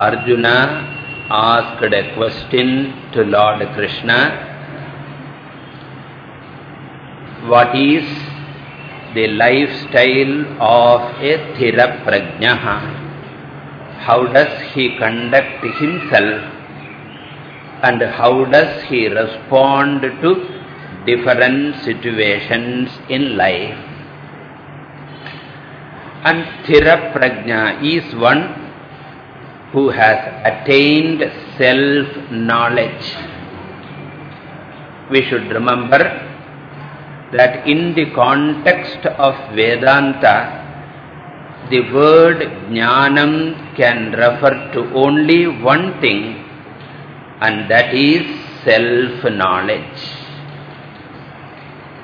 Arjuna asked a question to Lord Krishna. What is the lifestyle of a Sthira Prajnaha? How does he conduct himself and how does he respond to different situations in life? And Sthira Prajna is one who has attained self-knowledge. We should remember that in the context of Vedanta, the word jnanam can refer to only one thing and that is self-knowledge.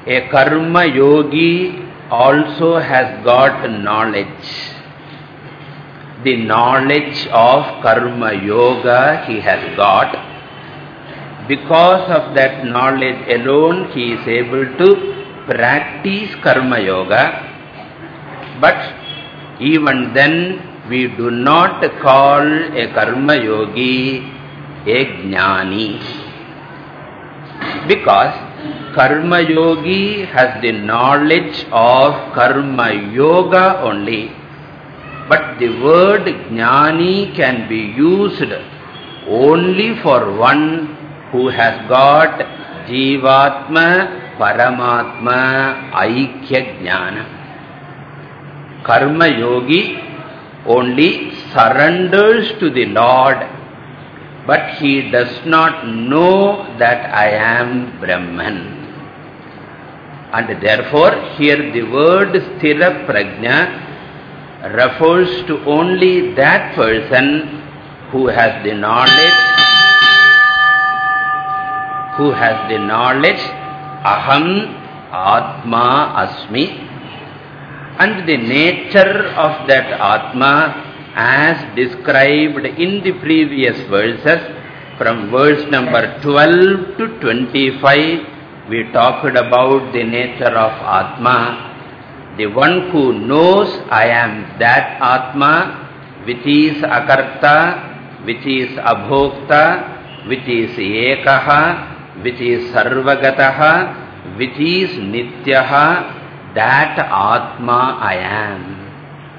A karma yogi also has got knowledge the knowledge of karma yoga he has got. Because of that knowledge alone he is able to practice karma yoga. But even then we do not call a karma yogi a jnani. Because karma yogi has the knowledge of karma yoga only but the word jnani can be used only for one who has got jivatma paramatma aikya jnana. Karma yogi only surrenders to the Lord, but he does not know that I am Brahman. And therefore, here the word sthira prajna refers to only that person who has the knowledge, who has the knowledge, aham atma asmi, and the nature of that atma as described in the previous verses, from verse number 12 to 25, we talked about the nature of Atma the one who knows I am that Atma, which is Akarta, which is Abhokta, which is Ekaha, which is Sarvagataha, which is Nityaha, that Atma I am.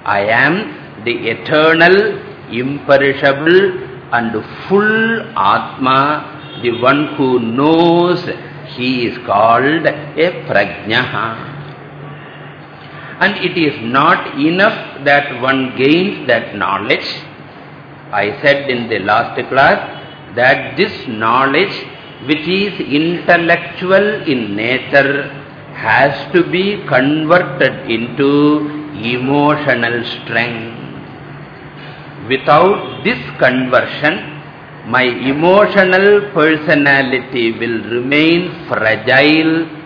I am the eternal, imperishable and full Atma, the one who knows he is called a Prajnaha. And it is not enough that one gains that knowledge. I said in the last class that this knowledge which is intellectual in nature has to be converted into emotional strength. Without this conversion, my emotional personality will remain fragile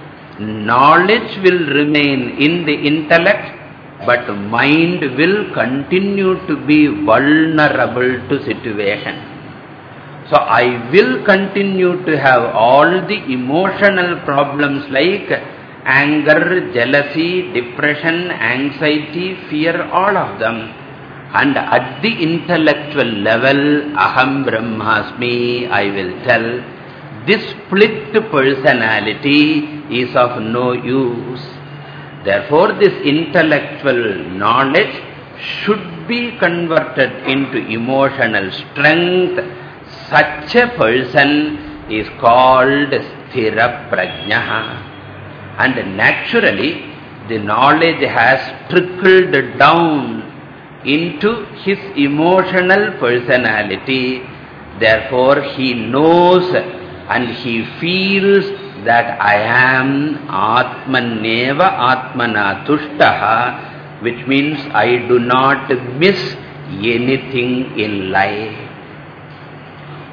knowledge will remain in the intellect, but mind will continue to be vulnerable to situation. So I will continue to have all the emotional problems like anger, jealousy, depression, anxiety, fear, all of them. And at the intellectual level, aham brahmasmi, I will tell, this split personality is of no use. Therefore, this intellectual knowledge should be converted into emotional strength. Such a person is called Sthira Prajnaha. And naturally, the knowledge has trickled down into his emotional personality. Therefore, he knows and he feels that I am Atmaneva Atmana Tushtaha, which means I do not miss anything in life.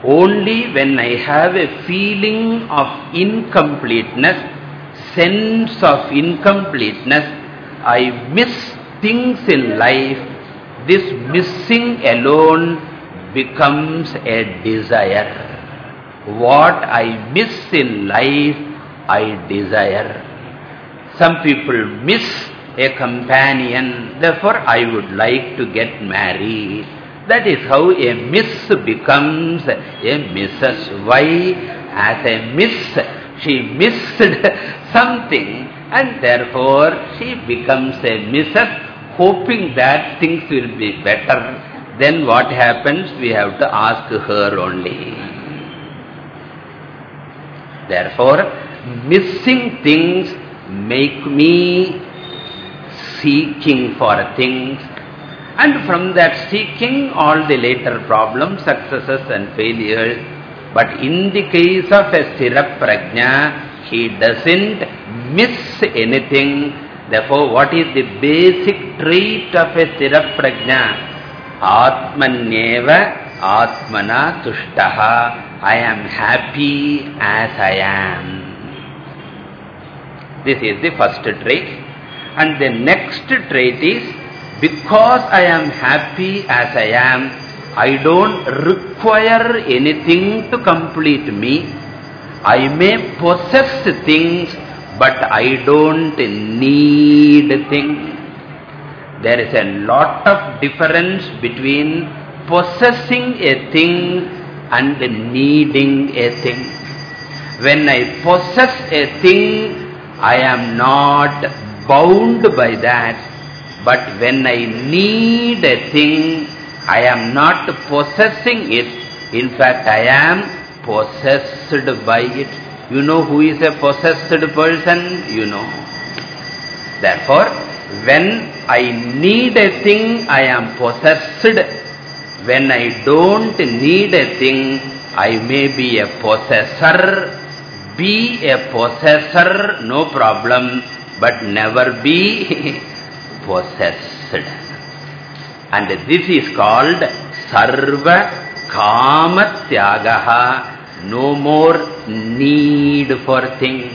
Only when I have a feeling of incompleteness, sense of incompleteness, I miss things in life, this missing alone becomes a desire. What I miss in life, I desire. Some people miss a companion, therefore I would like to get married. That is how a miss becomes a Mrs. Y. As a miss, she missed something and therefore she becomes a Mrs. hoping that things will be better. Then what happens? We have to ask her only. Therefore, missing things make me seeking for things and from that seeking all the later problems, successes and failures. But in the case of a Sthira Prajna, he doesn't miss anything. Therefore, what is the basic trait of a Sthira Prajna? Atmanyeva Atmana Tushtaha. I am happy as I am. This is the first trait. And the next trait is because I am happy as I am, I don't require anything to complete me. I may possess things, but I don't need things. There is a lot of difference between possessing a thing and needing a thing. When I possess a thing, I am not bound by that. But when I need a thing, I am not possessing it. In fact, I am possessed by it. You know who is a possessed person? You know. Therefore, when I need a thing, I am possessed. When I don't need a thing, I may be a possessor. Be a possessor, no problem, but never be possessed. And this is called Sarva Kama Tyagaha, no more need for things.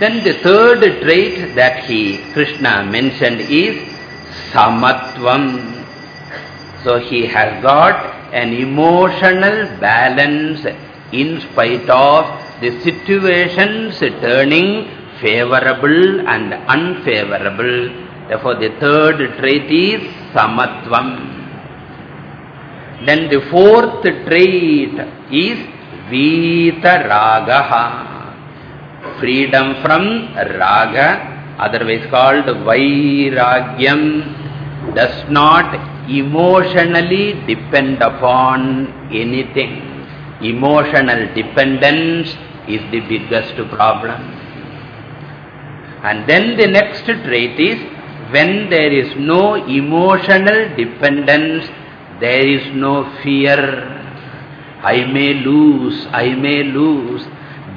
Then the third trait that he, Krishna mentioned is Samatvam. So he has got an emotional balance in spite of the situations turning favorable and unfavorable. Therefore, the third trait is samatvam. Then the fourth trait is vitaragaha. Freedom from raga, otherwise called vairagyam, does not emotionally depend upon anything. Emotional dependence is the biggest problem. And then the next trait is, when there is no emotional dependence, there is no fear. I may lose, I may lose.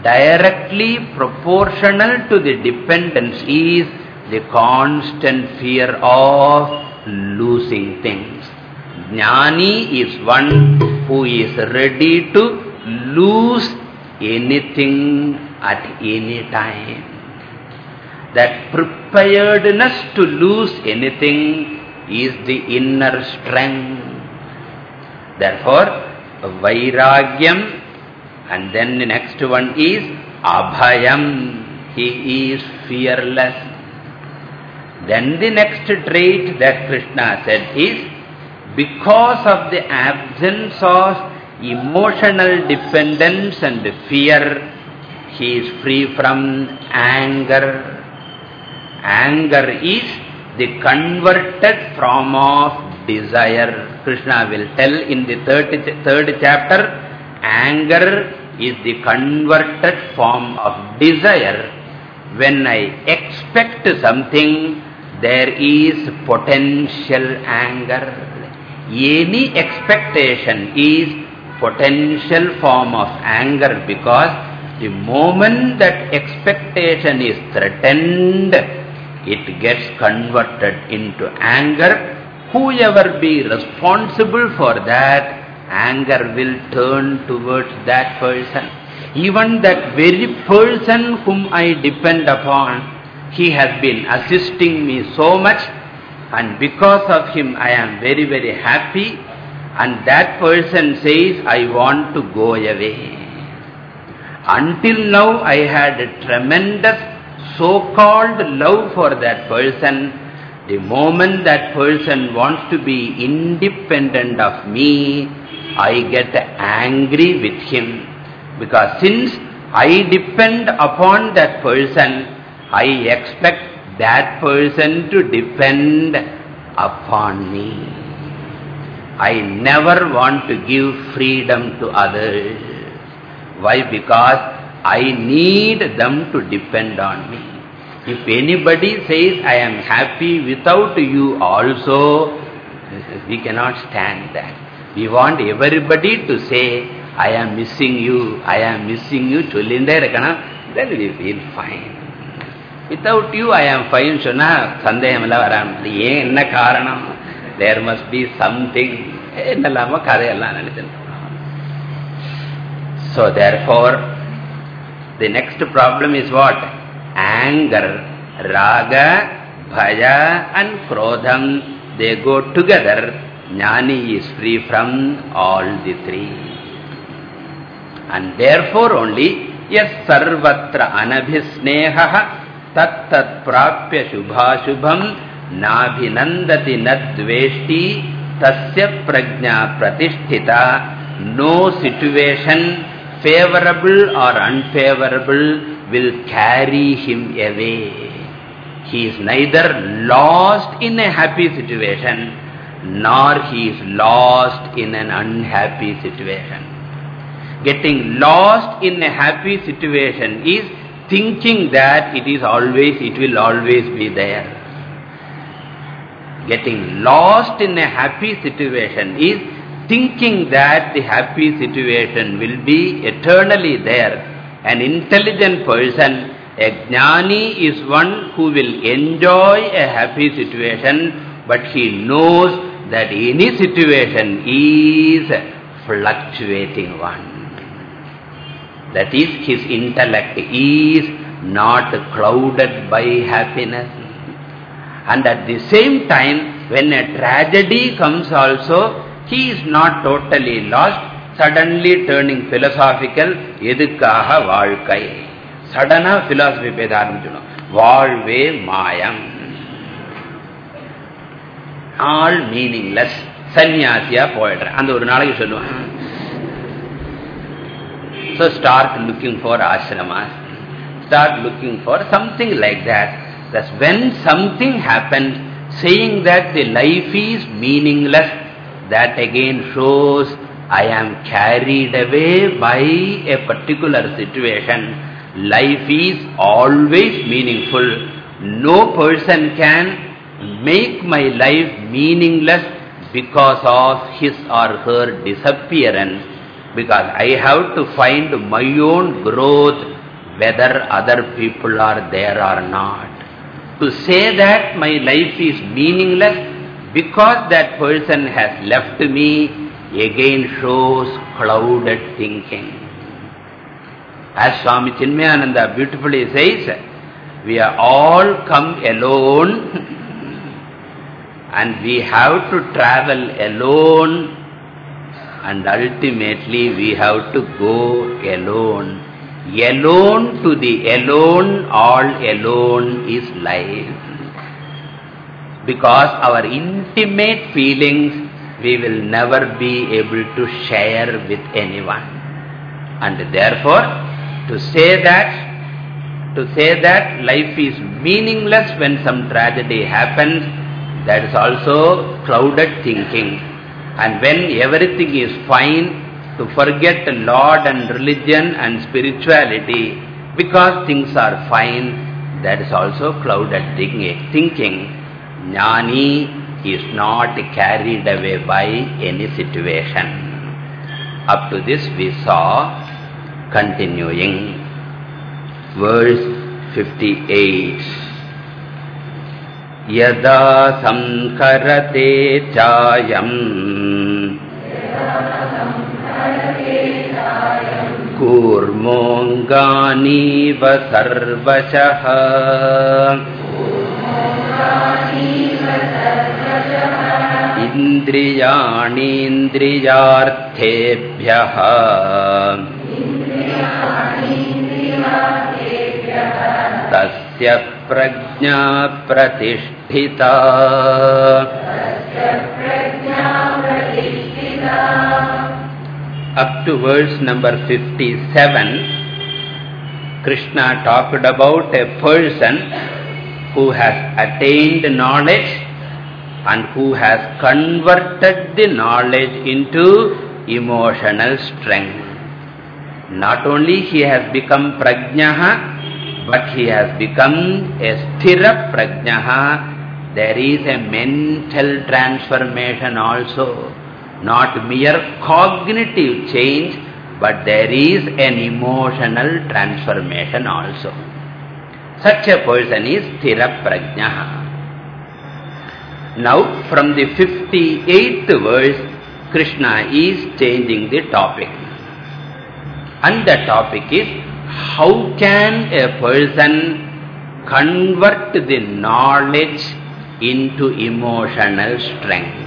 Directly proportional to the dependence is the constant fear of losing things. Jnani is one who is ready to lose anything at any time that preparedness to lose anything is the inner strength. Therefore, Vairagyam and then the next one is Abhayam. He is fearless. Then the next trait that Krishna said is because of the absence of emotional dependence and fear, he is free from anger, Anger is the converted form of desire. Krishna will tell in the third, third chapter, anger is the converted form of desire. When I expect something, there is potential anger. Any expectation is potential form of anger because the moment that expectation is threatened, it gets converted into anger. Whoever be responsible for that, anger will turn towards that person. Even that very person whom I depend upon, he has been assisting me so much and because of him I am very, very happy and that person says, I want to go away. Until now I had a tremendous so-called love for that person, The moment that person wants to be independent of me, I get angry with him. Because since I depend upon that person, I expect that person to depend upon me. I never want to give freedom to others. Why? Because I need them to depend on me. If anybody says, I am happy without you also, we cannot stand that. We want everybody to say, I am missing you, I am missing you, then we feel fine. Without you I am fine, Shuna. Sandehamalam, enna karanam. There must be something. Ennalama kadayallan anithan. So therefore, the next problem is what? Anger, raga, bhaya and krodham, they go together. Jnani is free from all the three. And therefore only, yes, sarvatra anabhisnehaha tat prapya shubhashubham nabhinandati nadveshti tasya prajna pratisthita no situation favorable or unfavorable will carry him away he is neither lost in a happy situation nor he is lost in an unhappy situation getting lost in a happy situation is thinking that it is always, it will always be there. Getting lost in a happy situation is thinking that the happy situation will be eternally there. An intelligent person, a jnani is one who will enjoy a happy situation, but he knows that any situation is fluctuating one. That is, his intellect is not clouded by happiness. And at the same time, when a tragedy comes also, he is not totally lost, suddenly turning philosophical, எதுக்காக வாழ்க்கை சடனா philosophy பேச ஆரம்பிச்சிடும் வாழ்வே மாயம் all meaningless சன்னியாசியா போயிடுறேன் அந்த ஒரு நாளைக்கு சொல்லுவேன் so start looking for ashramas. Start looking for something like that. That's when something happens, saying that the life is meaningless, that again shows I am carried away by a particular situation. Life is always meaningful. No person can make my life meaningless because of his or her disappearance because I have to find my own growth whether other people are there or not. To say that my life is meaningless because that person has left me again shows clouded thinking. As Swami Chinmayananda beautifully says, we are all come alone and we have to travel alone and ultimately we have to go alone. Alone to the alone, all alone is life. Because our intimate feelings we will never be able to share with anyone. And therefore, to say that, to say that life is meaningless when some tragedy happens, that is also clouded thinking. And when everything is fine, to forget the Lord and religion and spirituality, because things are fine, that is also clouded thinking. Jnani is not carried away by any situation. Up to this we saw, continuing, verse 58. यदा संकरते चायम्। कूर्मोऽङ्गानीव सर्वशः। इन्द्रियाणीन्द्रियार्थेभ्यः। तस्य prajna pratishtita. Up to verse number 57, Krishna talked about a person who has attained knowledge and who has converted the knowledge into emotional strength. Not only he has become prajnaha, but he has become a sthira prajnaha. There is a mental transformation also. Not mere cognitive change, but there is an emotional transformation also. Such a person is sthira prajnaha. Now, from the 58th verse, Krishna is changing the topic. And the topic is, how can a person convert the knowledge into emotional strength?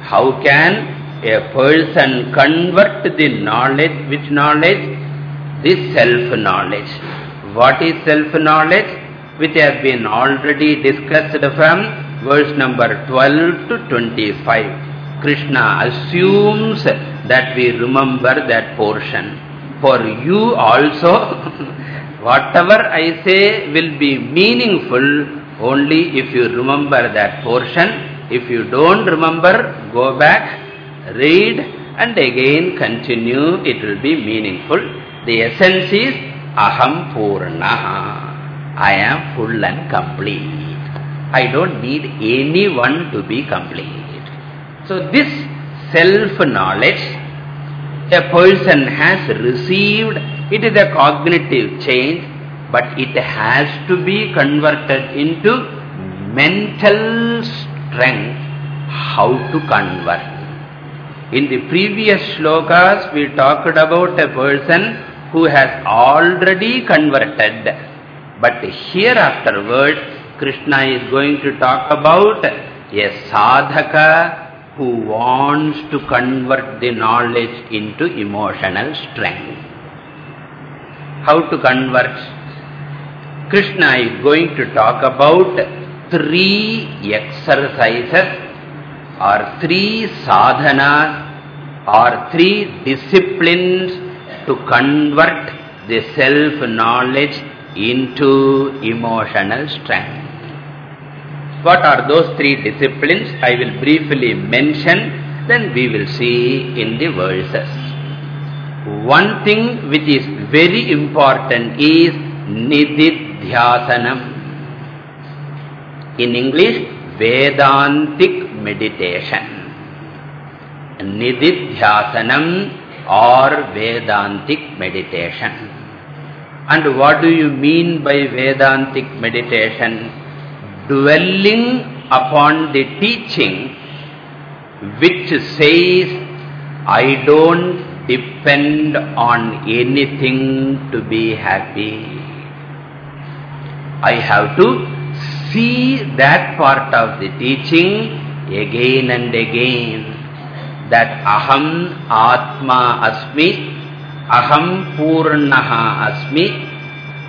How can a person convert the knowledge, which knowledge? This self-knowledge. What is self-knowledge? Which has been already discussed from verse number 12 to 25. Krishna assumes that we remember that portion. For you also, whatever I say will be meaningful only if you remember that portion. If you don't remember, go back, read and again continue, it will be meaningful. The essence is Aham Purnaha. I am full and complete. I don't need anyone to be complete. So this self-knowledge a person has received, it is a cognitive change, but it has to be converted into mental strength. How to convert? In the previous shlokas, we talked about a person who has already converted. But here afterwards, Krishna is going to talk about a sadhaka who wants to convert the knowledge into emotional strength. How to convert? Krishna is going to talk about three exercises or three sadhanas or three disciplines to convert the self-knowledge into emotional strength. What are those three disciplines? I will briefly mention, then we will see in the verses. One thing which is very important is Nididhyasanam. In English, Vedantic meditation. Nididhyasanam or Vedantic meditation. And what do you mean by Vedantic meditation? Dwelling upon the teaching which says, I don't depend on anything to be happy. I have to see that part of the teaching again and again. That aham atma asmi, aham purnaha asmi,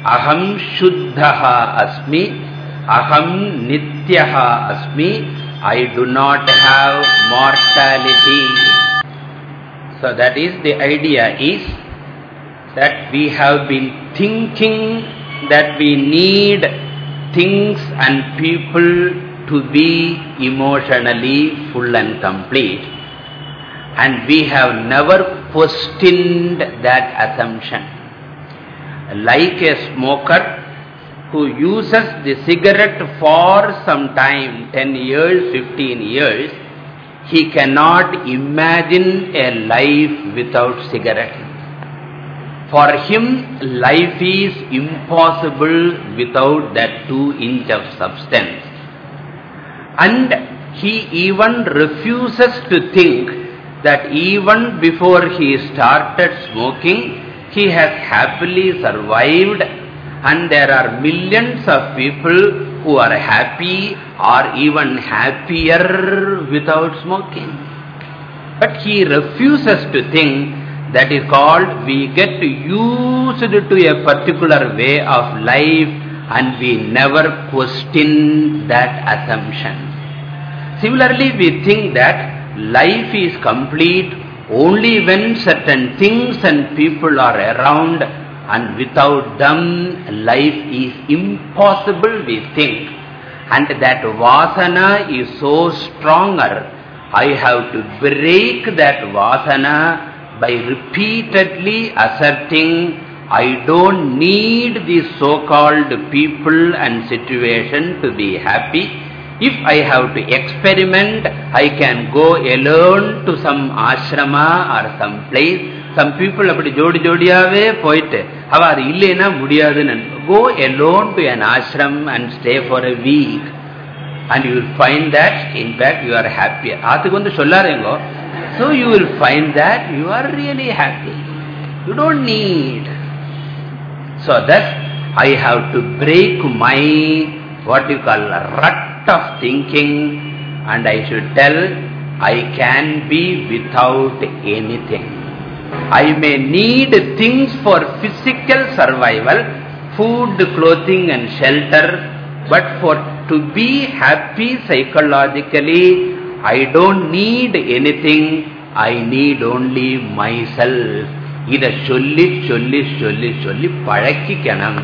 aham shuddhaha asmi, aham nityaha asmi, I do not have mortality. So that is the idea is that we have been thinking that we need things and people to be emotionally full and complete. And we have never questioned that assumption. Like a smoker who uses the cigarette for some time, 10 years, 15 years, he cannot imagine a life without cigarette. For him, life is impossible without that two inch of substance. And he even refuses to think that even before he started smoking, he has happily survived and there are millions of people who are happy or even happier without smoking. But he refuses to think That is called we get used to a particular way of life and we never question that assumption. Similarly, we think that life is complete only when certain things and people are around and without them life is impossible we think. And that vasana is so stronger. I have to break that vasana by repeatedly asserting I don't need these so-called people and situation to be happy. If I have to experiment, I can go alone to some ashrama or some place. Some people அப்படி ஜோடி ஜோடியாவே போயிட்டு அவ அது இல்லைன்னா முடியாதுன்னு go alone to an ashram and stay for a week and you will find that in fact you are happy அதுக்கு வந்து சொல்லாருங்கோ so you will find that you are really happy you don't need so that I have to break my what you call rut of thinking and I should tell I can be without anything. I may need things for physical survival, food, clothing and shelter, but for to be happy psychologically, I don't need anything, I need only myself. இதை சொல்லி சொல்லி சொல்லி சொல்லி பழக்கிக்கணும்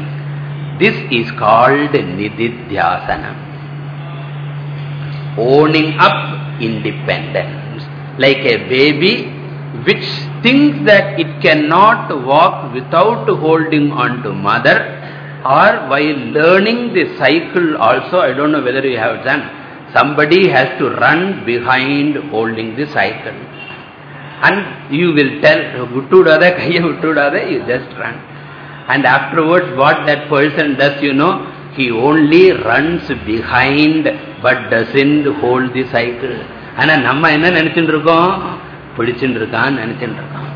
This is called nididhyasanam. Owning up independence. Like a baby which thinks that it cannot walk without holding on to mother or while learning the cycle also, I don't know whether you have done, somebody has to run behind holding the cycle. And you will tell, Vittudada, Kaya Vittudada, you just run. And afterwards, what that person does, you know, he only runs behind but doesn't hold the cycle. ஆனா நம்ம என்ன நினைச்சுட்டு இருக்கோம் பிடிச்சுட்டு இருக்கான்னு நினைச்சுட்டு இருக்கோம்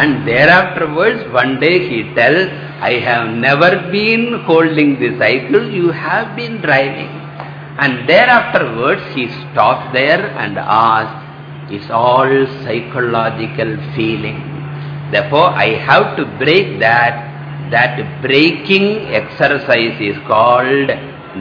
and thereafterwards one day he tells I have never been holding the cycle you have been driving and thereafterwards he stops there and asks it's all psychological feeling therefore I have to break that that breaking exercise is called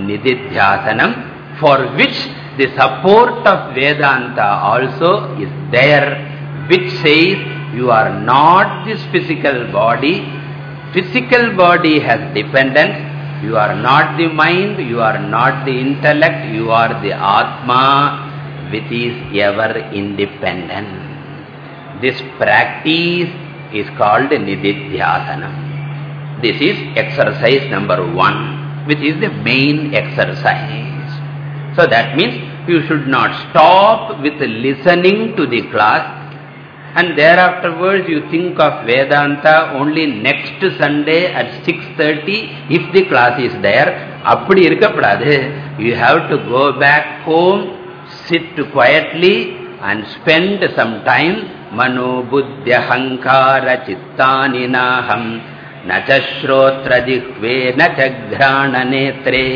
nididhyasanam for which the support of Vedanta also is there which says you are not this physical body. Physical body has dependence. You are not the mind, you are not the intellect, you are the Atma which is ever independent. This practice is called Nididhyasanam. This is exercise number one, which is the main exercise. So that means you should not stop with listening to the class and thereafterwards you think of Vedanta only next Sunday at 6.30 if the class is there. Appadi irukkapadadhu. You have to go back home, sit quietly and spend some time. Mano buddhyahankara chittaninaham न च श्रोत्रजिह्वे न च घ्राणनेत्रे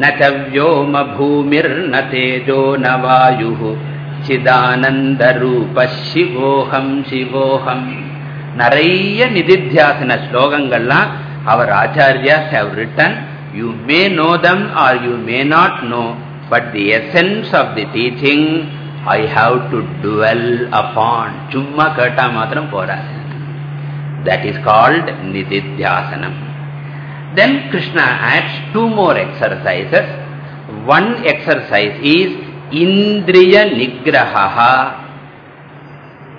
न च व्योमभूमिर्न तेजो न वायुः vyoma bhumir na tejo na vayuhu chidananda rupa shivoham shivoham நிறைய நிதித்தியாசன ஸ்லோகங்கள்லாம் அவர் ஆச்சாரியாஸ் have written you may know them or you may not know but the essence of the teaching I have to dwell upon சும்மா கேட்டா மாத்திரம் போறாது that is called nididhyasanam then Krishna adds two more exercises one exercise is indriya nigraha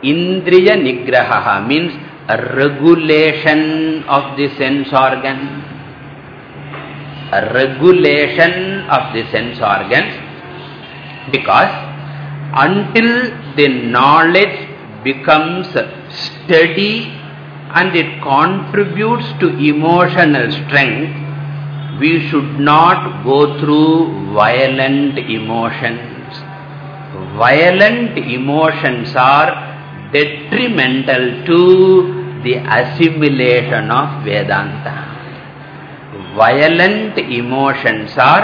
indriya nigraha means regulation of the sense organ. Regulation of the sense organs. Because until the knowledge becomes steady and it contributes to emotional strength, we should not go through violent emotions. Violent emotions are detrimental to the assimilation of Vedanta. Violent emotions are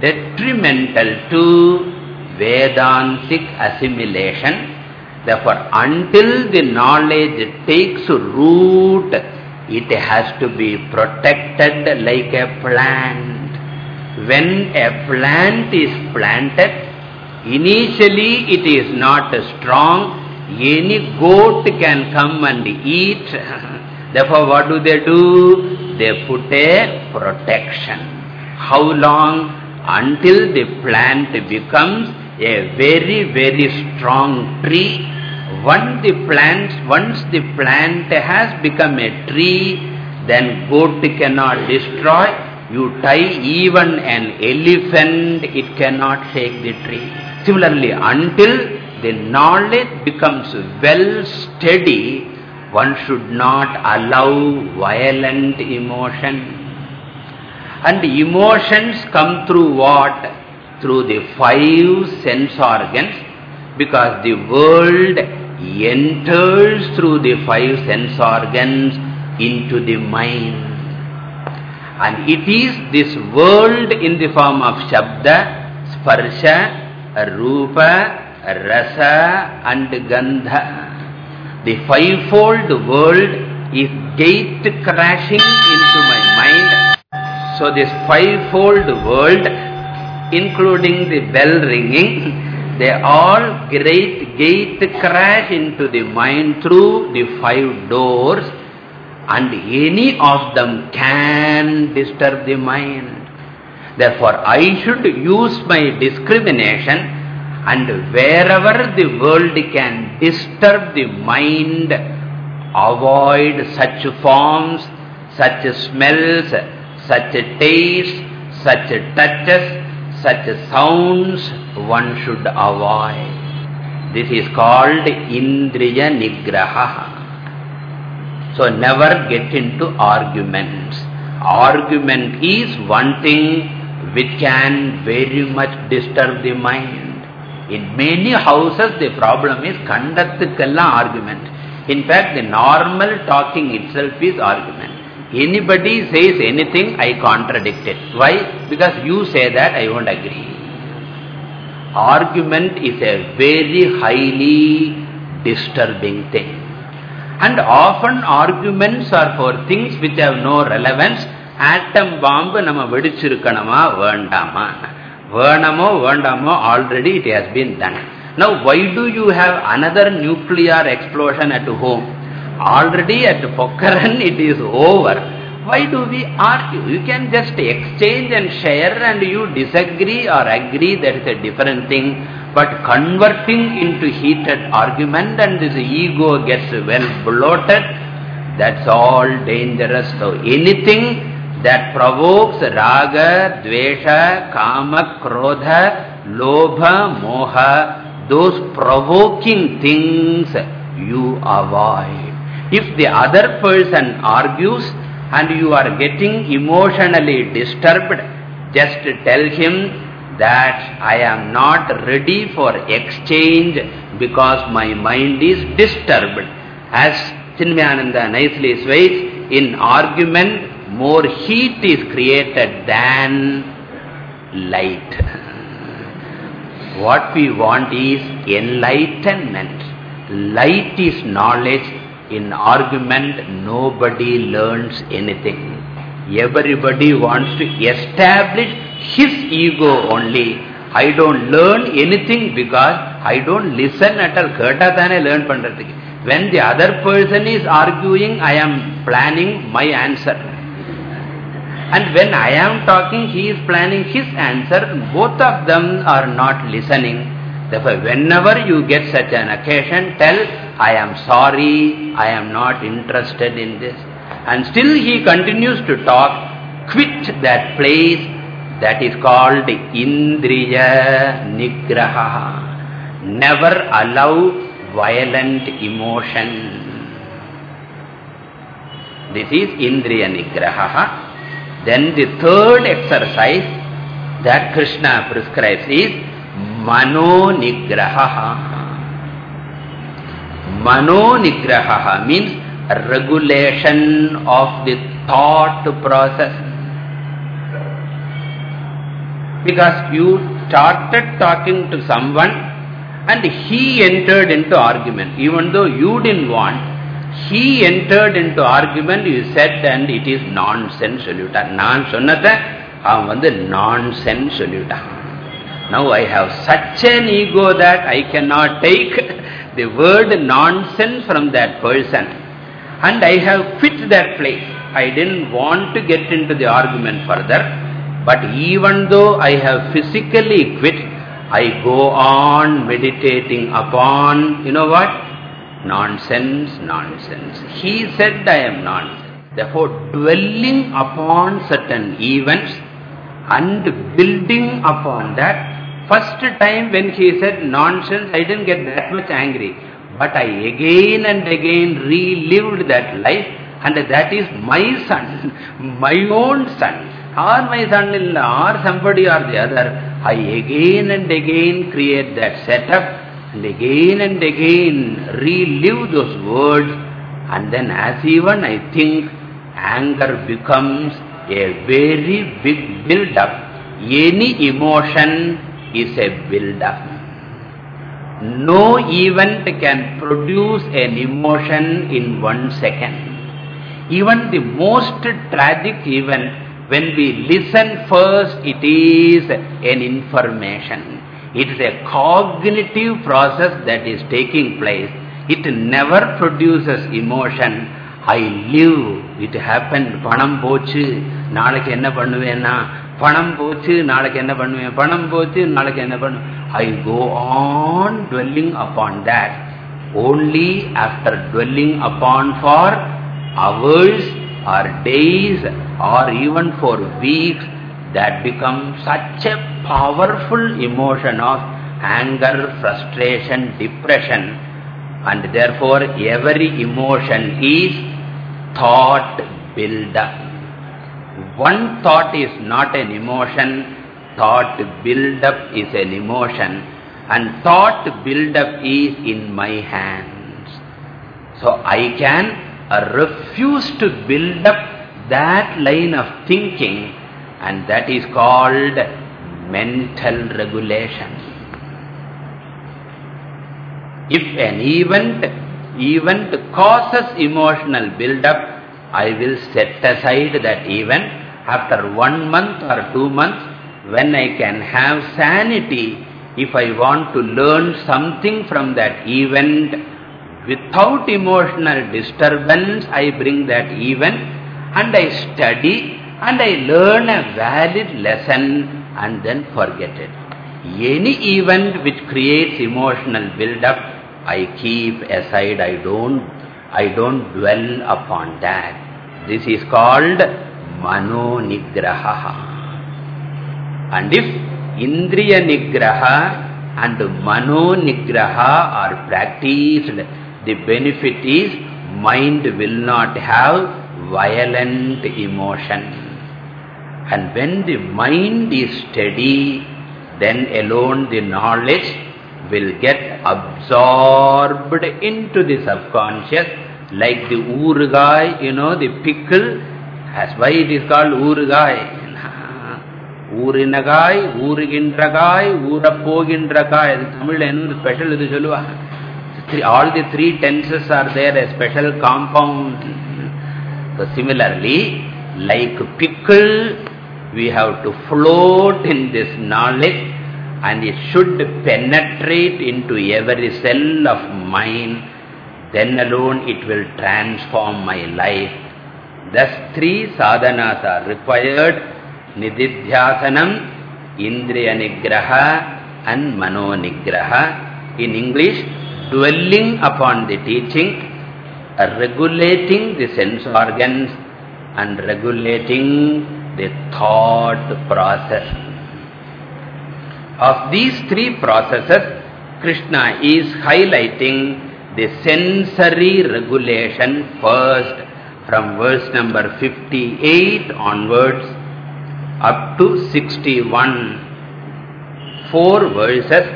detrimental to Vedantic assimilation Therefore, until the knowledge takes root, it has to be protected like a plant. When a plant is planted, initially it is not strong. Any goat can come and eat. Therefore, what do they do? They put a protection. How long? Until the plant becomes a very, very strong tree once the plant, once the plant has become a tree, then goat cannot destroy. You tie even an elephant, it cannot shake the tree. Similarly, until the knowledge becomes well steady, one should not allow violent emotion. And emotions come through what? Through the five sense organs, because the world enters through the five sense organs into the mind. And it is this world in the form of Shabda, Sparsha, Rupa, Rasa and Gandha. The fivefold world is gate crashing into my mind. So this fivefold world, including the bell ringing, they all great gate crash into the mind through the five doors and any of them can disturb the mind. Therefore, I should use my discrimination and wherever the world can disturb the mind, avoid such forms, such smells, such tastes, such touches, such sounds one should avoid. This is called Indriya Nigraha. So never get into arguments. Argument is one thing which can very much disturb the mind. In many houses the problem is kandathukalla argument. In fact, the normal talking itself is argument. Anybody says anything, I contradict it. Why? Because you say that, I won't agree. Argument is a very highly disturbing thing. And often arguments are for things which have no relevance. Atom bomb nama vedichirukkanama vandama. Vanamo vandamo already it has been done. Now why do you have another nuclear explosion at home? Already at Pokhran it is over. Why do we argue? You can just exchange and share and you disagree or agree, that is a different thing. But converting into heated argument and this ego gets well bloated, that's all dangerous. So anything that provokes raga, dvesha, kama, krodha, lobha, moha, those provoking things you avoid. If the other person argues and you are getting emotionally disturbed, just tell him that I am not ready for exchange because my mind is disturbed. As Chinmayananda nicely says, in argument more heat is created than light. What we want is enlightenment. Light is knowledge, in argument, nobody learns anything. Everybody wants to establish his ego only. I don't learn anything because I don't listen at all. Keta learn pandradhukku. When the other person is arguing, I am planning my answer. And when I am talking, he is planning his answer. Both of them are not listening. Therefore, whenever you get such an occasion, tell, I am sorry, I am not interested in this. And still he continues to talk, quit that place, that is called Indriya Nigraha. Never allow violent emotion. This is Indriya Nigraha. Then the third exercise that Krishna prescribes is Mano Nigraha. Mano Nigraha means regulation of the thought process. Because you started talking to someone And he entered into argument. Even though you didn't want, he entered into argument, you said, and it is nonsense சொல்லிவிட்டான். நான் சொன்னத அவன் வந்து nonsense சொல்லிவிட்டான். Now I have such an ego that I cannot take the word nonsense from that person. And I have quit that place. I didn't want to get into the argument further. But even though I have physically quit, I go on meditating upon, you know what? Nonsense, nonsense. He said I am nonsense. Therefore, dwelling upon certain events and building upon that, first time when he said nonsense, I didn't get that much angry. But I again and again relived that life and that is my son, my own son, or my son-in-law, or somebody or the other. I again and again create that setup and again and again relive those words and then as even I think anger becomes a very big build-up. Any emotion is a build-up. No event can produce an emotion in one second. Even the most tragic event, when we listen first, it is an information. It is a cognitive process that is taking place. It never produces emotion. I live. It happened. Panam pochu. Nalak enna pannuvenna. Panam pochu. Nalak enna pannuven. Panam pochu. Nalak enna pannuven. I go on dwelling upon that. Only after dwelling upon for hours or days or even for weeks that becomes such a powerful emotion of anger, frustration, depression and therefore every emotion is thought build up. One thought is not an emotion, thought build up is an emotion and thought build up is in my hands. So I can refuse to build up that line of thinking and that is called mental regulation. If an event, event causes emotional build-up, I will set aside that event after one month or two months when I can have sanity if I want to learn something from that event without emotional disturbance I bring that event and I study and I learn a valid lesson and then forget it. Any event which creates emotional build-up, I keep aside, I don't, I don't dwell upon that. This is called Mano Nigraha. And if Indriya Nigraha and Mano Nigraha are practiced, the benefit is mind will not have violent emotion. And when the mind is steady, then alone the knowledge will get absorbed into the subconscious like the urgai, you know, the pickle. That's why it is called urgai. ஊரினகாய் ஊறுகின்றகாய் ஊறப்போகின்றகாய் அது தமிழ்ல என்ன special இது சொல்லுவாங்க all the three tenses are there a special compound so similarly like pickle we have to float in this knowledge and it should penetrate into every cell of mine then alone it will transform my life. Thus three sadhanas are required. Nididhyasanam indriya nigraha and mano nigraha in english dwelling upon the teaching regulating the sense organs and regulating the thought process. Of these three processes krishna is highlighting the sensory regulation first from verse number 58 onwards up to 61 four verses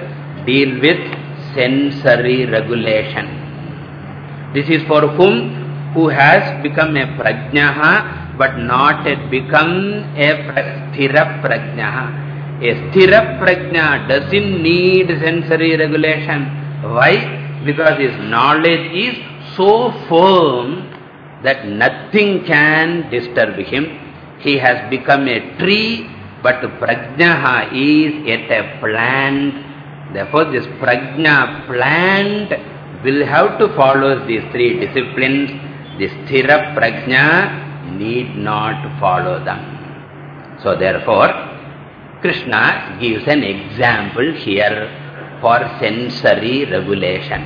deal with sensory regulation. This is for whom? Who has become a prajnaha but not yet become a sthira prajnaha A sthira prajna doesn't need sensory regulation. Why? Because his knowledge is so firm that nothing can disturb him. He has become a tree, but prajnaha is yet a plant. Therefore, this prajna plant will have to follow these three disciplines. This sthira prajna need not follow them. So therefore, Krishna gives an example here for sensory regulation.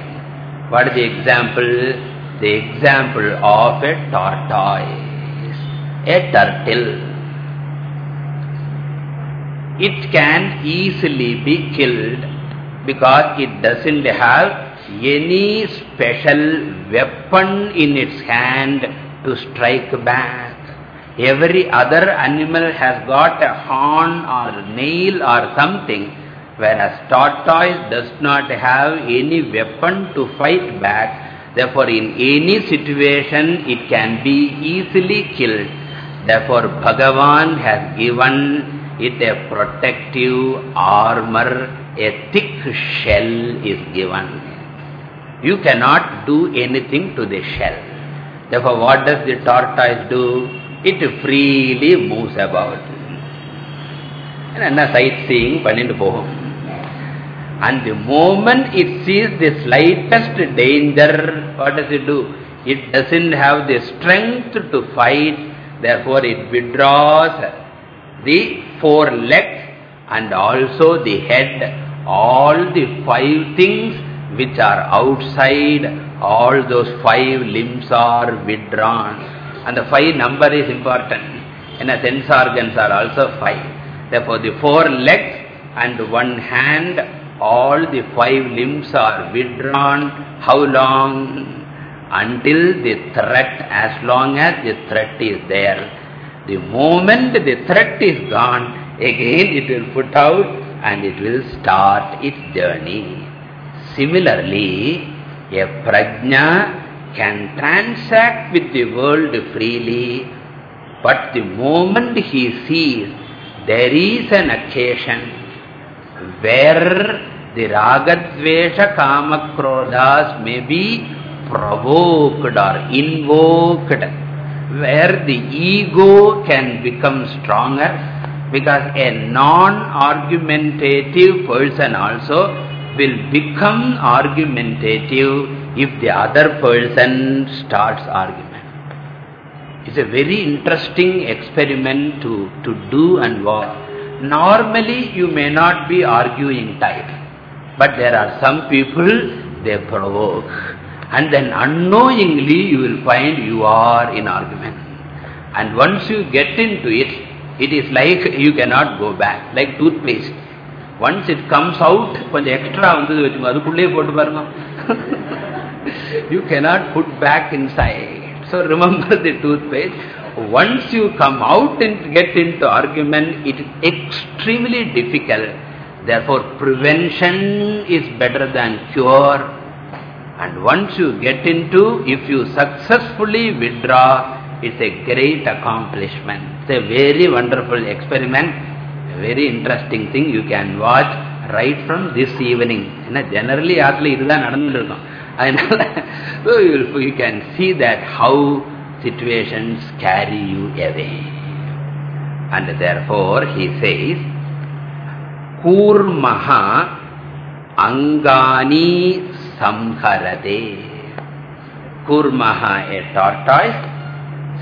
What is the example? The example of a tortoise, a turtle. It can easily be killed because it doesn't have any special weapon in its hand to strike back. Every other animal has got a horn or nail or something, whereas tortoise does not have any weapon to fight back. Therefore, in any situation, it can be easily killed. Therefore, Bhagavan has given it a protective armor, a thick shell is given. You cannot do anything to the shell. Therefore, what does the tortoise do? It freely moves about. And sightseeing பண்ணிட்டு போகும் and the moment it sees the slightest danger what does it do it doesn't have the strength to fight therefore it withdraws the four legs and also the head all the five things which are outside all those five limbs are withdrawn and the five number is important and the sense organs are also five therefore the four legs and one hand all the five limbs are withdrawn. How long? Until the threat, as long as the threat is there. The moment the threat is gone, again it will put out and it will start its journey. Similarly, a prajna can transact with the world freely, but the moment he sees there is an occasion where the ragadvesha kamakrodhas may be provoked or invoked, where the ego can become stronger, because a non-argumentative person also will become argumentative if the other person starts argument. It's a very interesting experiment to, to do and watch. Normally, you may not be arguing type. But there are some people, they provoke. And then unknowingly, you will find you are in argument. And once you get into it, it is like you cannot go back, like toothpaste. Once it comes out, கொஞ்சம் extra வந்தது வச்சுங்க அதுக்குள்ளே போட்டு பாருங்க you cannot put back inside. So remember the toothpaste. Once you come out and get into argument, it is extremely difficult. Therefore, prevention is better than cure. And once you get into, if you successfully withdraw, it's a great accomplishment. It's a very wonderful experiment, a very interesting thing you can watch right from this evening. Generally, ஆத்துல இதுதான் நடந்துட்டு இருக்கும் so you, will, you can see that how situations carry you away. And therefore, he says, Kurmaha Angani Samharate. Kurmaha, a tortoise,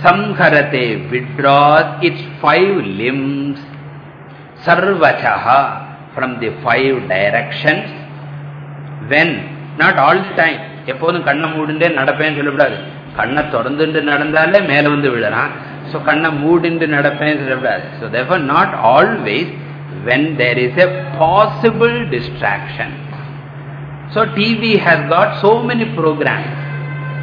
Samharate withdraws its five limbs, Sarvachaha, from the five directions, when not all the time எப்போதும் கண்ணை மூடுண்டே நடப்பேன்னு சொல்லக்கூடாது கண்ணை திறந்துட்டு நடந்தாலே மேல வந்து விழறான் so கண்ணை மூடிண்டு நடப்பேன்னு சொல்லக்கூடாது so therefore not always when there is a possible distraction so TV has got so many programs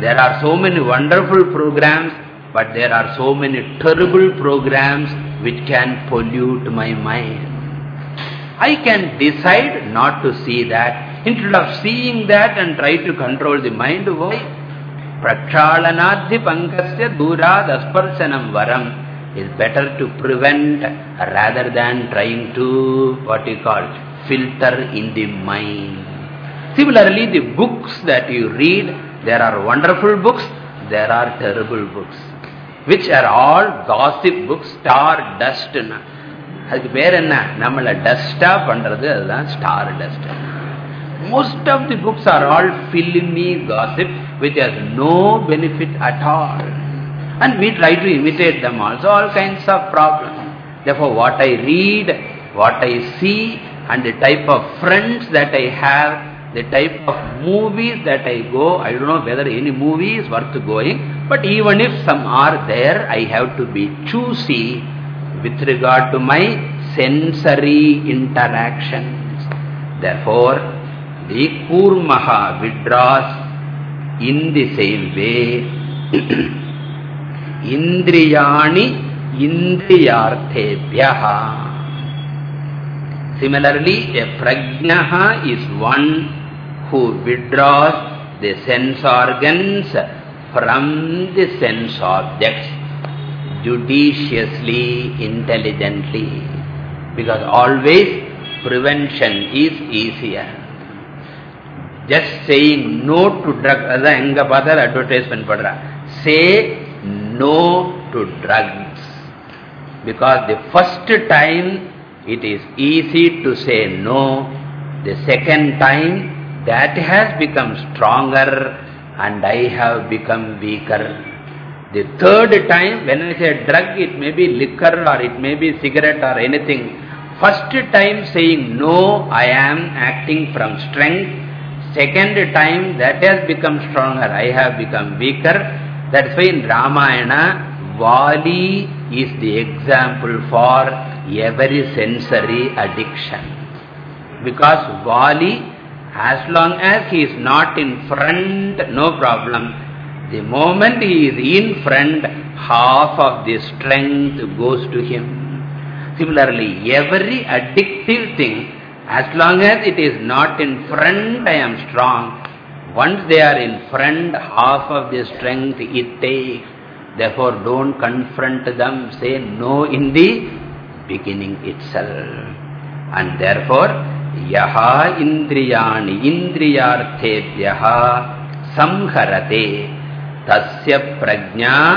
there are so many wonderful programs but there are so many terrible programs which can pollute my mind I can decide not to see that Instead of seeing that and try to control the mind, why? Prakshalanadhi pankasya durad asparsanam varam. is better to prevent rather than trying to, what you call, filter in the mind. Similarly, the books that you read, there are wonderful books, there are terrible books, which are all gossip books, star dust. அதுக்கு பேர் என்ன நம்மளை டஸ்டா பண்றது அதுதான் star dust most of the books are all filmy gossip which has no benefit at all and we try to imitate them also all kinds of problems therefore what i read what i see and the type of friends that i have the type of movies that i go i don't know whether any movie is worth going but even if some are there i have to be choosy with regard to my sensory interactions. Therefore, the Kurmaha withdraws in the same way. Indriyani Indriyarthebhyaha. Similarly, a Prajnaha is one who withdraws the sense organs from the sense objects judiciously, intelligently. Because always prevention is easier. Just saying no to drug, அதான் எங்க பார்த்தாலும் advertisement படுறா. Say no to drugs. Because the first time it is easy to say no. The second time that has become stronger and I have become weaker. The third time, when I say drug, it may be liquor or it may be cigarette or anything. First time saying no, I am acting from strength. Second time, that has become stronger, I have become weaker. That's why in Ramayana, Vali is the example for every sensory addiction. Because Vali, as long as he is not in front, no problem. The moment he is in front, half of the strength goes to him. Similarly, every addictive thing, as long as it is not in front, I am strong. Once they are in front, half of the strength it takes. Therefore, don't confront them, say no in the beginning itself. And therefore, यः इन्द्रियाणि इन्द्रियार्थेभ्यः संहरते तस्य प्रज्ञा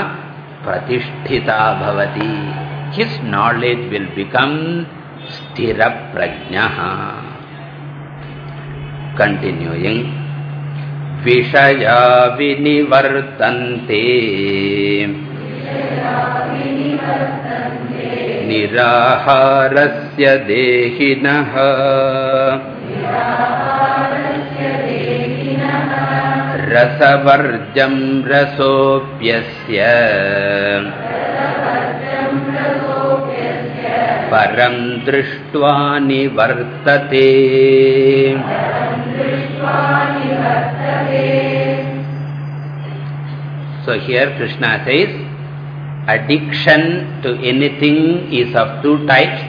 प्रतिष्ठिता भवति। His knowledge will become स्थिरप्रज्ञः। Continuing विषया विनिवर्तन्ते। निराहारस्य देहिनः। रसवर्जं रसोऽप्यस्य। परं दृष्ट्वा निवर्तते। So here Krishna says, addiction to anything is of two types.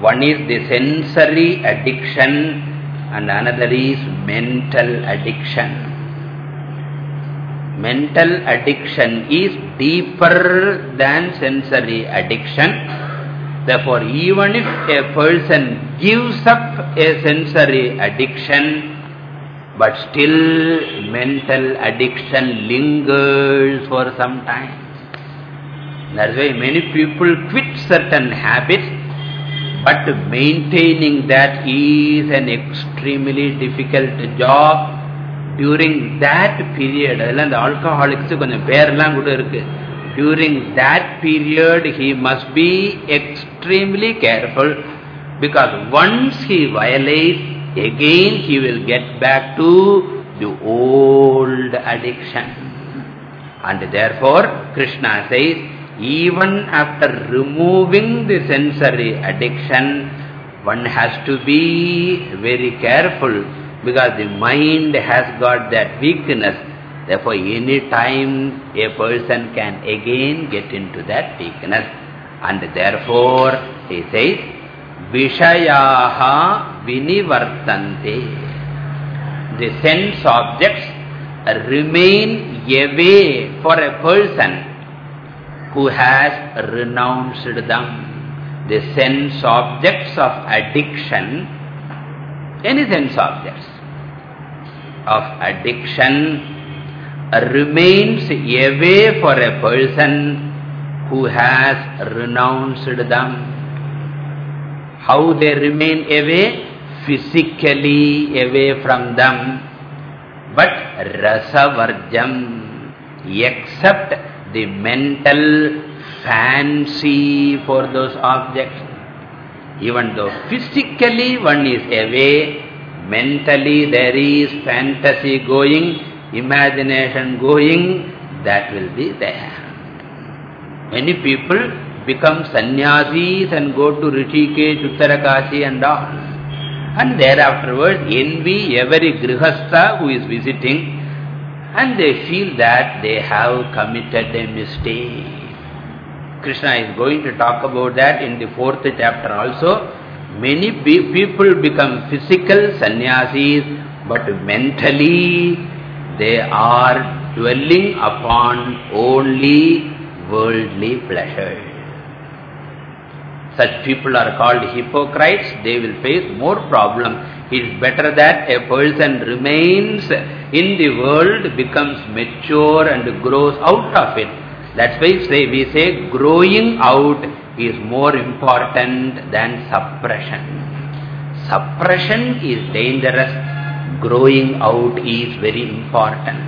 One is the sensory addiction and another is mental addiction. Mental addiction is deeper than sensory addiction. Therefore, even if a person gives up a sensory addiction, but still mental addiction lingers for some time. That's why many people quit certain habits, but maintaining that is an extremely difficult job. During that period, the alcoholics during that period he must be extremely careful because once he violates, again he will get back to the old addiction. And therefore, Krishna says, even after removing the sensory addiction, one has to be very careful because the mind has got that weakness. Therefore, any time a person can again get into that weakness. And therefore, he says, Vishayaha vinivartante. The sense objects remain away for a person who has renounced them. The sense objects of addiction, any sense objects of addiction remains away for a person who has renounced them. How they remain away? Physically away from them. But rasavarjam, except the mental fancy for those objects. Even though physically one is away, mentally there is fantasy going, imagination going, that will be there. Many people become sannyasis and go to Rishikesh, Uttarakashi and all. And thereafterwards envy every grihastha who is visiting and they feel that they have committed a mistake. Krishna is going to talk about that in the fourth chapter also. Many people become physical sannyasis, but mentally they are dwelling upon only worldly pleasures. Such people are called hypocrites. They will face more problem. It is better that a person remains in the world, becomes mature and grows out of it. That's why say, we say growing out is more important than suppression. Suppression is dangerous. Growing out is very important.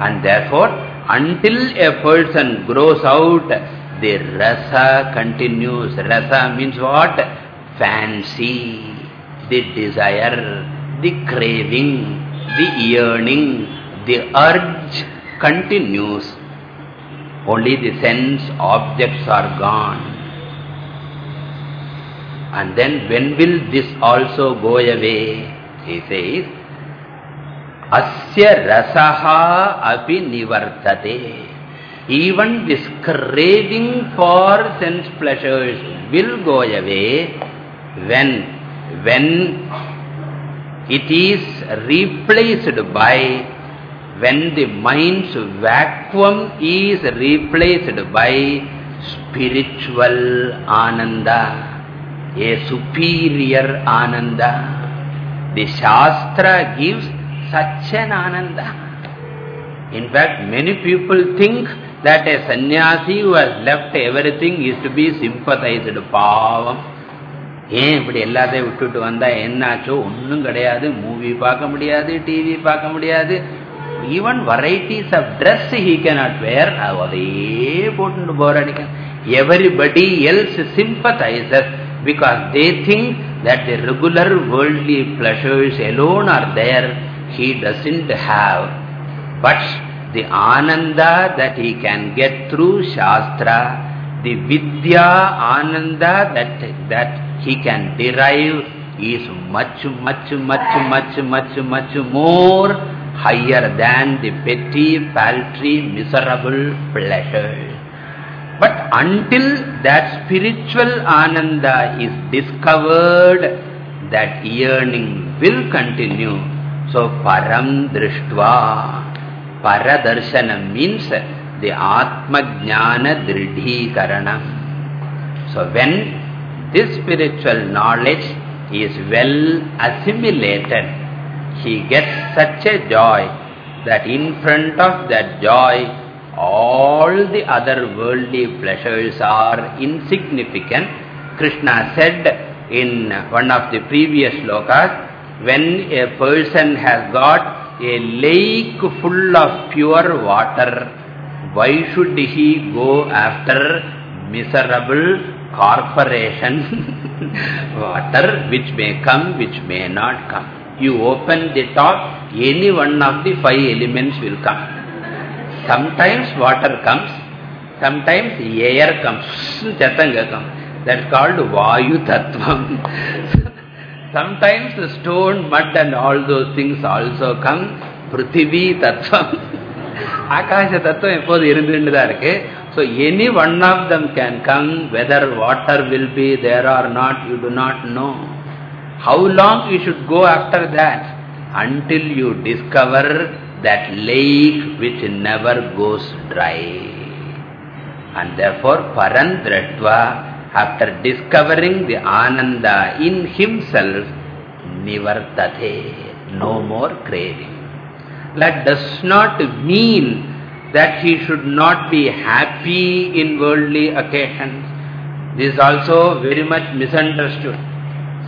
And therefore, until a person grows out, the rasa continues. Rasa means what? Fancy, the desire, the craving, the yearning, the urge continues. Only the sense objects are gone. And then when will this also go away? He says, Asya rasaha api nivartate. Even this craving for sense pleasures will go away when, when it is replaced by, when the mind's vacuum is replaced by spiritual ananda, a superior ananda. The Shastra gives such an ananda. In fact, many people think that a sannyasi who has left everything is to be sympathized. Pavam. ஏன் இப்படி எல்லாத்தையும் விட்டுட்டு வந்தா என்னாச்சோ ஒன்றும் கிடையாது. Movie பார்க்க முடியாது TV பார்க்க முடியாது. Even varieties of dress he cannot wear அதே போட்டு போர் அடிக்கும் everybody else sympathises because they think that the regular worldly pleasures alone are there he doesn't have but the ananda that he can get through shastra the vidya ananda that that he can derive is much, much, much, much, much, much more higher than the petty, paltry, miserable pleasure. But until that spiritual ananda is discovered, that yearning will continue so, param drishtva, paradarshanam means the atma jnana dridhikaranam. So, when this spiritual knowledge is well assimilated, he gets such a joy that in front of that joy, all the other worldly pleasures are insignificant. Krishna said in one of the previous slokas, when a person has got a lake full of pure water, why should he go after miserable corporation water which may come, which may not come? You open the top, any one of the five elements will come. Sometimes water comes, sometimes air comes, chatanga comes. That's called Vayu Tattvam. Sometimes the stone, mud and all those things also come. Prithivi Tattvam. Akasha Tattvam எப்போது இருந்துதான் இருக்கு. so any one of them can come, whether water will be there or not, you do not know. How long you should go after that? Until you discover that lake which never goes dry. And therefore, Param drishtva, after discovering the Ananda in himself, Nivartate, no more craving. That does not mean that he should not be happy in worldly occasions. This is also very much misunderstood.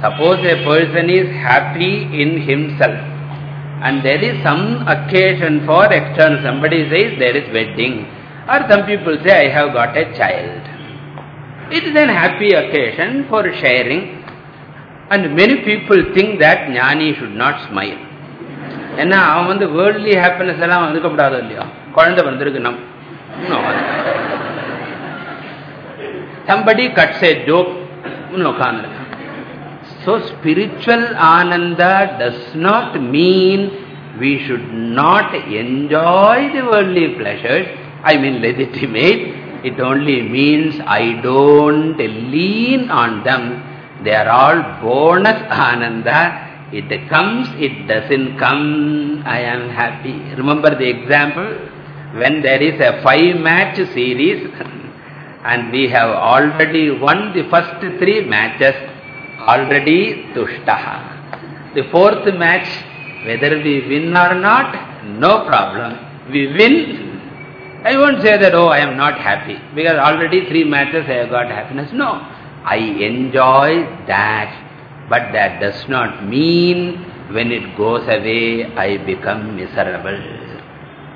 Suppose a person is happy in himself and there is some occasion for external. Somebody says there is wedding or some people say I have got a child. It is an happy occasion for sharing and many people think that Jnani should not smile. ஏன்னா அவன் வந்து worldly happiness எல்லாம் இருக்கக்கூடாது இல்லையா குழந்தை வந்திருக்கு நம் somebody cuts a joke உட்கார்ந்து so spiritual ananda does not mean we should not enjoy the worldly pleasures i mean legitimate it only means i don't lean on them they are all bonus ananda it comes, it doesn't come, I am happy. Remember the example? When there is a five-match series and we have already won the first three matches, already tushtaha. The fourth match, whether we win or not, no problem. We win, I won't say that, oh, I am not happy, because already three matches I have got happiness. No, I enjoy that but that does not mean when it goes away, I become miserable.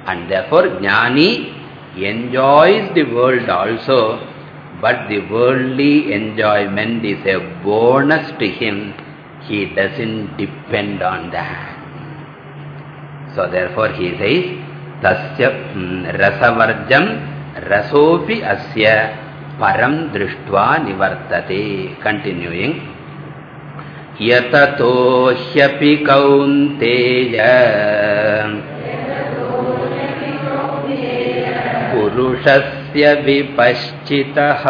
And therefore, Jnani enjoys the world also, but the worldly enjoyment is a bonus to him. He doesn't depend on that. So therefore he says, Tasya hmm, rasavarjam rasopi asya param drishtva nivartate. Continuing. यततो ह्यपि कौन्तेय। पुरुषस्य विपश्चितः।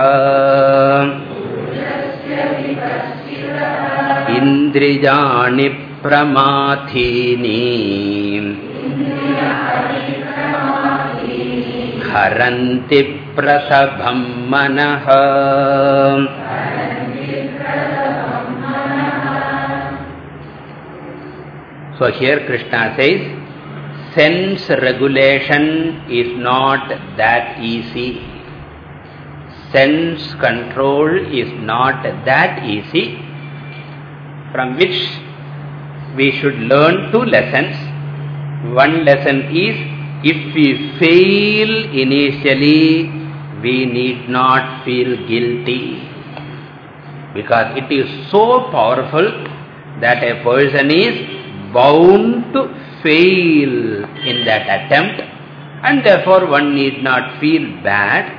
इन्द्रियाणि प्रमाथीनि। हरन्ति प्रसभं मनः So here Krishna says, sense regulation is not that easy. Sense control is not that easy, from which we should learn two lessons. One lesson is, if we fail initially, we need not feel guilty. Because it is so powerful that a person is bound to fail in that attempt and therefore one need not feel bad.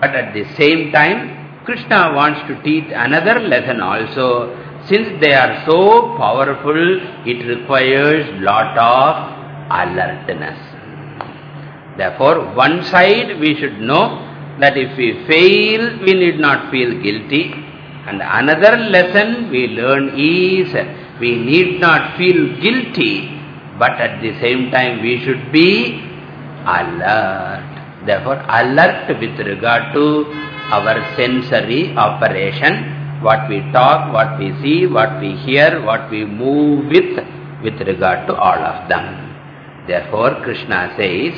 But at the same time, Krishna wants to teach another lesson also. Since they are so powerful, it requires lot of alertness. Therefore, one side we should know that if we fail, we need not feel guilty. And another lesson we learn is we need not feel guilty, but at the same time we should be alert. Therefore, alert with regard to our sensory operation, what we talk, what we see, what we hear, what we move with, with regard to all of them. Therefore, Krishna says,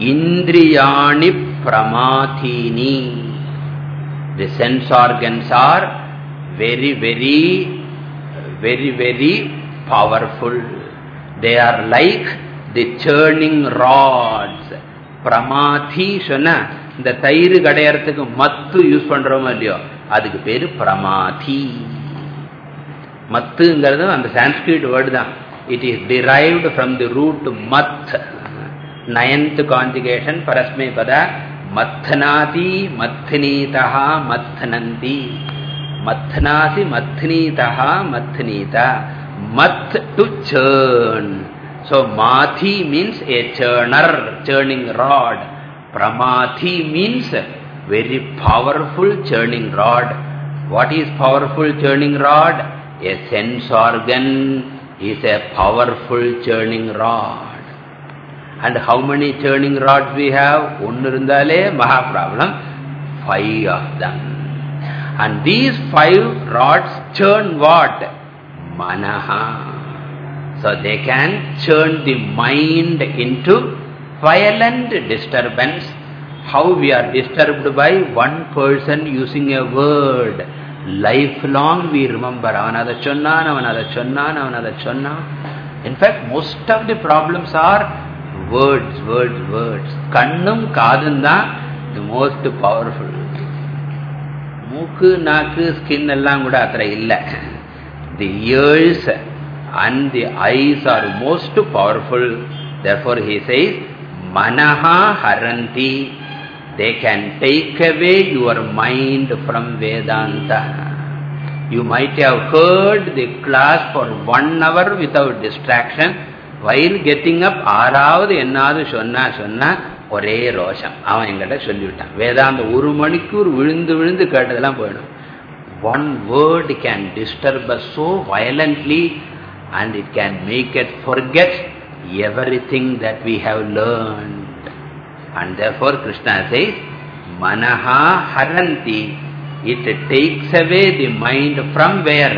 Indriyani pramathini. The sense organs are very, very very, very powerful. They are like the churning rods. பிரமாதி சொன்ன இந்த தயிர் கடையறதுக்கு மத்து use பண்றோமோ இல்லையோ அதுக்கு பேரு பிரமாதி மத்துங்கிறது அந்த சான்ஸ்கிரிட் வேர்டு தான் it is derived from the root மத் நயன்த் கான்ஜுகேஷன் பரஸ்மை பத மத்னாதி மத்னீதா மத்னந்தி Mathnasi mathnitaha mathnita. Math to churn. So mathi means a churner, churning rod. Pramathi means very powerful churning rod. What is powerful churning rod? A sense organ is a powerful churning rod. And how many churning rods we have? One irundale, maha problem. Five of them. And these five rods churn what? Manaha. So they can churn the mind into violent disturbance. How we are disturbed by one person using a word. Lifelong we remember. Avanada chonnan, avanada chonnan, avanada chonnan. In fact, most of the problems are words, words, words. Kannum kadunda, the most powerful. மூக்கு நாக்கு skin எல்லாம் கூட அத்தனை இல்லை the ears and the eyes are most powerful therefore he says manaha haranti they can take away your mind from vedanta you might have heard the class for one hour without distraction while getting up ஆறாவது என்னாவது சொன்னா சொன்னா ஒரே ரோஷம் அவன் எங்கிட்ட சொல்லிவிட்டான் வேதாந்த ஒரு மணிக்கூர் விழுந்து விழுந்து கேட்டதெல்லாம் போயிடும் one word can disturb us so violently and it can make us forget everything that we have learned. And therefore Krishna says, Manaha haranti, it takes away the mind from where?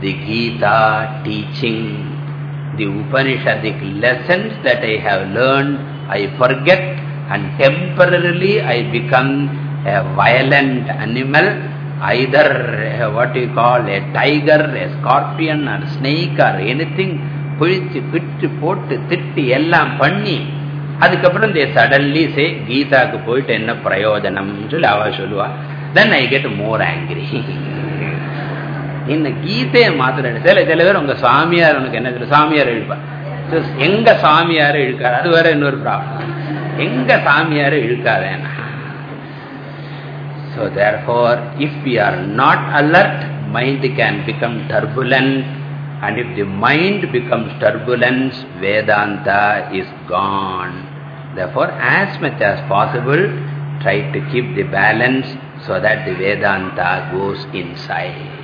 The Gita teaching, the Upanishadic lessons that I have learned, I forget and temporarily I become a violent animal either uh, what you call a tiger, a scorpion or snake or anything பிழிச்சு பிட்டு போட்டு திட்டு எல்லாம் பண்ணி அதுக்கப்புறம் தே suddenly சே கீதாக்கு போயிட்டு என்ன பிரயோஜனம் சொல்லி அவ சொல்லுவா. தென் ஐ கெட் மோர் ஆங்கிரி இந்த கீதையை மாத்திர சில சில பேர் உங்க சாமியார் உனக்கு என்ன சாமியார் இழுப்பா எங்க சாமியார இழுக்காது அது வேற இன்னொரு ப்ராப்ளம் எங்க சாமியார இழுக்காதேன்னா So therefore, if we are not alert, mind can become turbulent. And if the mind becomes turbulence, Vedanta is gone. Therefore, as much as possible, try to keep the balance so that the Vedanta goes inside.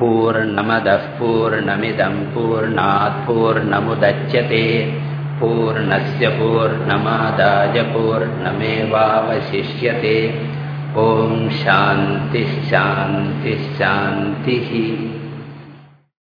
पूर्णमदः पूर्णमिदं पूर्णात् पूर्णमुदच्यते। पूर्णस्य पूर्णमादाय पूर्णमेवावशिष्यते। ॐ शान्तिः शान्तिः शान्तिः।